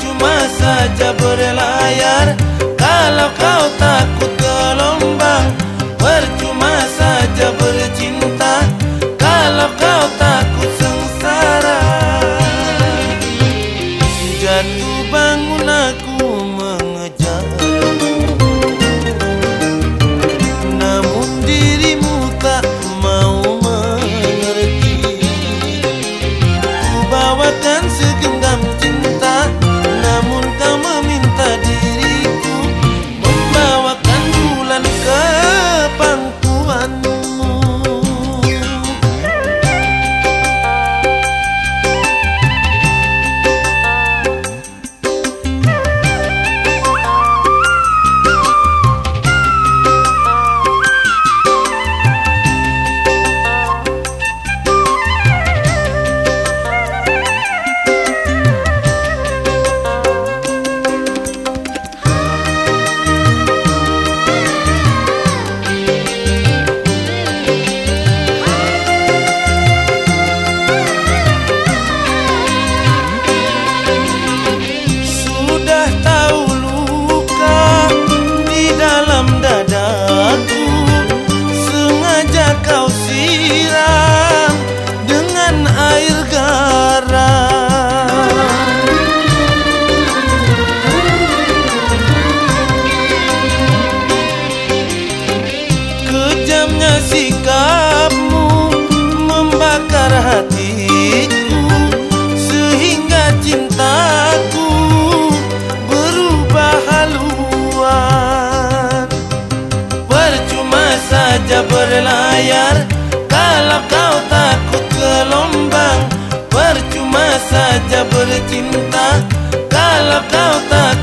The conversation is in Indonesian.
cuma saja berlayar. Kalau kau takut gelombang Percuma saja bercinta. Kalau kau takut saja berlayar Kalau kau takut gelombang Percuma saja bercinta. Kalau kau takut